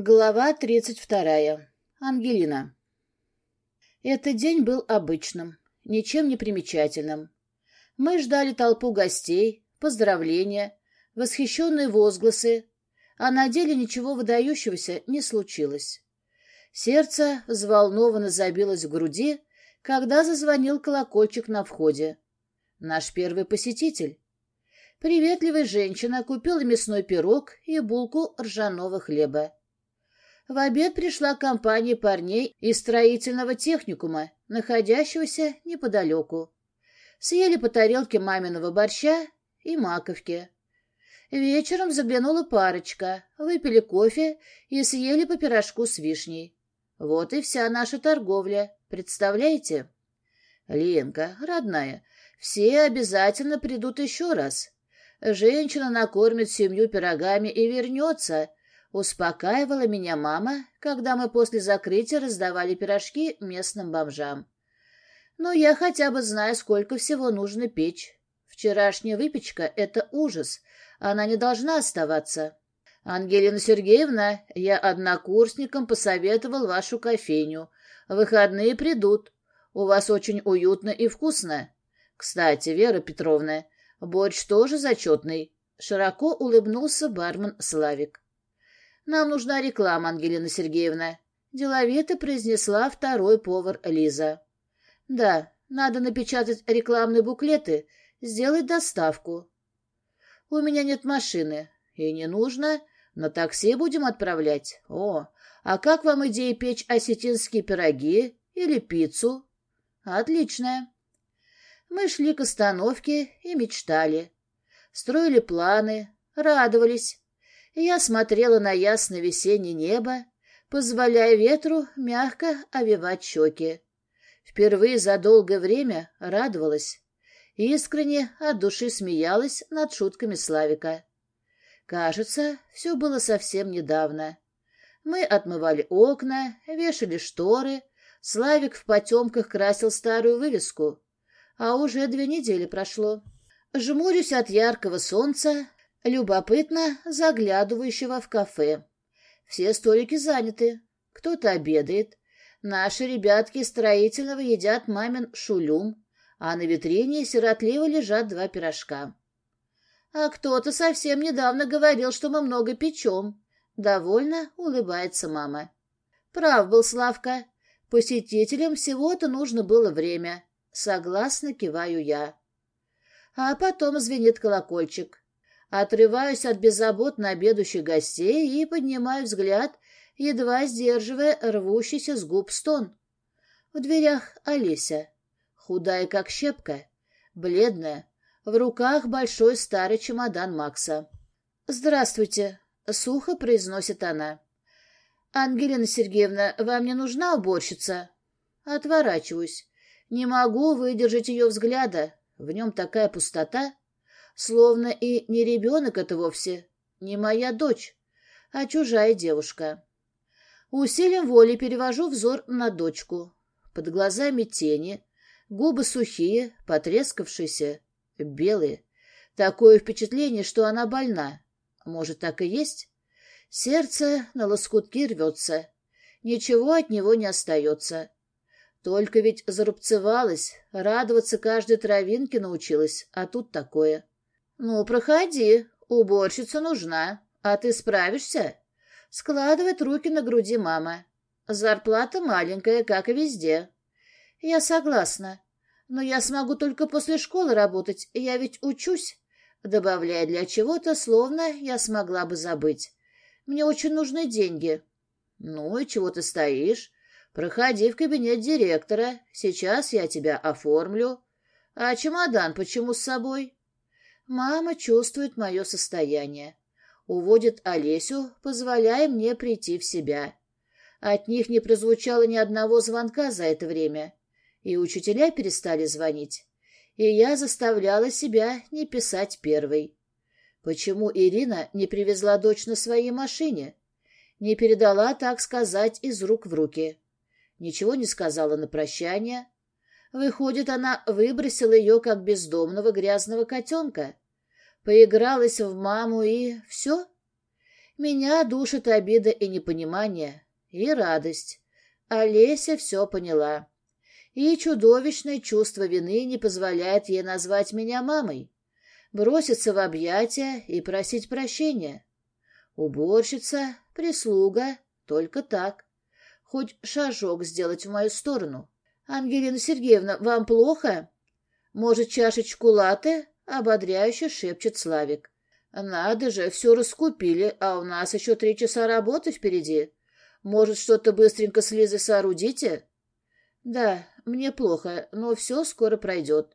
Глава тридцать вторая. Ангелина. Этот день был обычным, ничем не примечательным. Мы ждали толпу гостей, поздравления, восхищенные возгласы, а на деле ничего выдающегося не случилось. Сердце взволнованно забилось в груди, когда зазвонил колокольчик на входе. Наш первый посетитель. Приветливая женщина купила мясной пирог и булку ржаного хлеба. В обед пришла компания парней из строительного техникума, находящегося неподалеку. Съели по тарелке маминого борща и маковки. Вечером заглянула парочка, выпили кофе и съели по пирожку с вишней. Вот и вся наша торговля, представляете? Ленка, родная, все обязательно придут еще раз. Женщина накормит семью пирогами и вернется, Успокаивала меня мама, когда мы после закрытия раздавали пирожки местным бомжам. Но я хотя бы знаю, сколько всего нужно печь. Вчерашняя выпечка — это ужас. Она не должна оставаться. Ангелина Сергеевна, я однокурсникам посоветовал вашу кофейню. Выходные придут. У вас очень уютно и вкусно. Кстати, Вера Петровна, борщ тоже зачетный. Широко улыбнулся бармен Славик. «Нам нужна реклама, Ангелина Сергеевна», — деловито произнесла второй повар Лиза. «Да, надо напечатать рекламные буклеты, сделать доставку». «У меня нет машины. И не нужно. На такси будем отправлять. О, а как вам идея печь осетинские пироги или пиццу?» «Отличная». Мы шли к остановке и мечтали. Строили планы, радовались. Я смотрела на ясное весеннее небо, позволяя ветру мягко овивать щеки. Впервые за долгое время радовалась. Искренне от души смеялась над шутками Славика. Кажется, все было совсем недавно. Мы отмывали окна, вешали шторы, Славик в потемках красил старую вывеску. А уже две недели прошло. Жмурюсь от яркого солнца, любопытно заглядывающего в кафе. Все столики заняты, кто-то обедает. Наши ребятки строительного едят мамин шулюм, а на витрине сиротливо лежат два пирожка. А кто-то совсем недавно говорил, что мы много печем. Довольно улыбается мама. Прав был Славка. Посетителям всего-то нужно было время. Согласно киваю я. А потом звенит колокольчик. Отрываюсь от беззаботно обедающих гостей и поднимаю взгляд, едва сдерживая рвущийся с губ стон. В дверях Олеся, худая как щепка, бледная, в руках большой старый чемодан Макса. «Здравствуйте», — сухо произносит она. «Ангелина Сергеевна, вам не нужна уборщица?» Отворачиваюсь. Не могу выдержать ее взгляда. В нем такая пустота. Словно и не ребенок это вовсе, не моя дочь, а чужая девушка. Усилием воли перевожу взор на дочку. Под глазами тени, губы сухие, потрескавшиеся, белые. Такое впечатление, что она больна. Может, так и есть? Сердце на лоскутки рвется. Ничего от него не остается. Только ведь зарубцевалась, радоваться каждой травинке научилась, а тут такое. «Ну, проходи, уборщица нужна, а ты справишься?» Складывает руки на груди мама. «Зарплата маленькая, как и везде». «Я согласна, но я смогу только после школы работать, я ведь учусь», добавляя для чего-то, словно я смогла бы забыть. «Мне очень нужны деньги». «Ну и чего ты стоишь? Проходи в кабинет директора, сейчас я тебя оформлю. А чемодан почему с собой?» Мама чувствует мое состояние. Уводит Олесю, позволяя мне прийти в себя. От них не прозвучало ни одного звонка за это время. И учителя перестали звонить. И я заставляла себя не писать первой. Почему Ирина не привезла дочь на своей машине? Не передала, так сказать, из рук в руки. Ничего не сказала на прощание. Выходит, она выбросила ее, как бездомного грязного котенка. Поигралась в маму и все? Меня душит обида и непонимание, и радость. Олеся все поняла. И чудовищное чувство вины не позволяет ей назвать меня мамой, броситься в объятия и просить прощения. Уборщица, прислуга, только так. Хоть шажок сделать в мою сторону. «Ангелина Сергеевна, вам плохо?» «Может, чашечку латте?» — ободряюще шепчет Славик. «Надо же, все раскупили, а у нас еще три часа работы впереди. Может, что-то быстренько с Лизой соорудите?» «Да, мне плохо, но все скоро пройдет.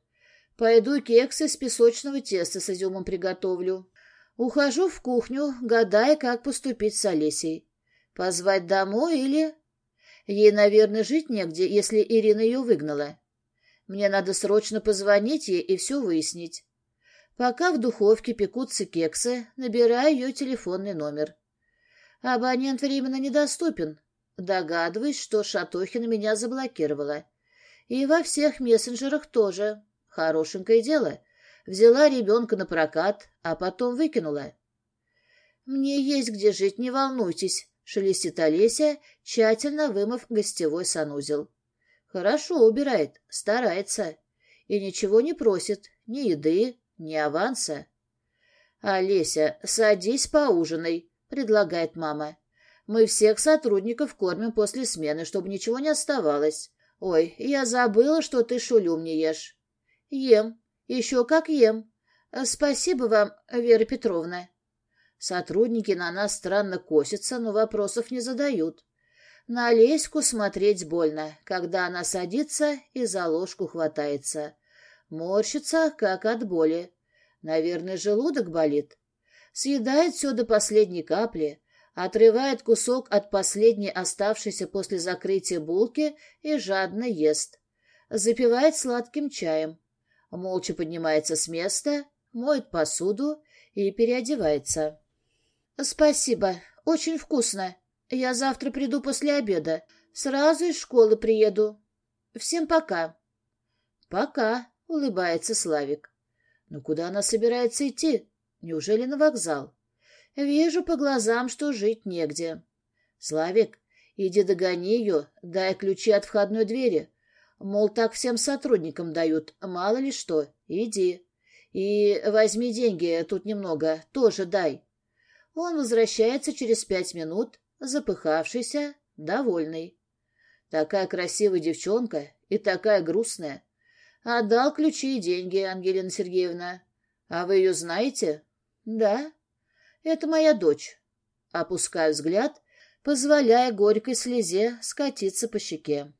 Пойду кексы из песочного теста с изюмом приготовлю. Ухожу в кухню, гадая, как поступить с Олесей. Позвать домой или... Ей, наверное, жить негде, если Ирина ее выгнала. Мне надо срочно позвонить ей и все выяснить. Пока в духовке пекутся кексы, набираю ее телефонный номер. Абонент временно недоступен. Догадываюсь, что Шатохина меня заблокировала. И во всех мессенджерах тоже. Хорошенькое дело. Взяла ребенка на прокат, а потом выкинула. «Мне есть где жить, не волнуйтесь», — шелестит Олеся, тщательно вымыв гостевой санузел. «Хорошо убирает, старается. И ничего не просит, ни еды, ни аванса». «Олеся, садись поужинай», — предлагает мама. «Мы всех сотрудников кормим после смены, чтобы ничего не оставалось. Ой, я забыла, что ты шулюм не ешь». «Ем. Еще как ем. Спасибо вам, Вера Петровна». Сотрудники на нас странно косятся, но вопросов не задают. На Олеську смотреть больно, когда она садится и за ложку хватается. Морщится, как от боли. Наверное, желудок болит. Съедает все до последней капли, отрывает кусок от последней оставшейся после закрытия булки и жадно ест. Запивает сладким чаем. Молча поднимается с места, моет посуду и переодевается. «Спасибо, очень вкусно. Я завтра приду после обеда. Сразу из школы приеду. Всем пока». «Пока», — улыбается Славик. «Но куда она собирается идти? Неужели на вокзал?» «Вижу по глазам, что жить негде». «Славик, иди догони ее, дай ключи от входной двери. Мол, так всем сотрудникам дают, мало ли что. Иди. И возьми деньги, тут немного, тоже дай». Он возвращается через пять минут, запыхавшийся, довольный. Такая красивая девчонка и такая грустная. Отдал ключи и деньги, Ангелина Сергеевна. А вы ее знаете? Да. Это моя дочь. Опускаю взгляд, позволяя горькой слезе скатиться по щеке.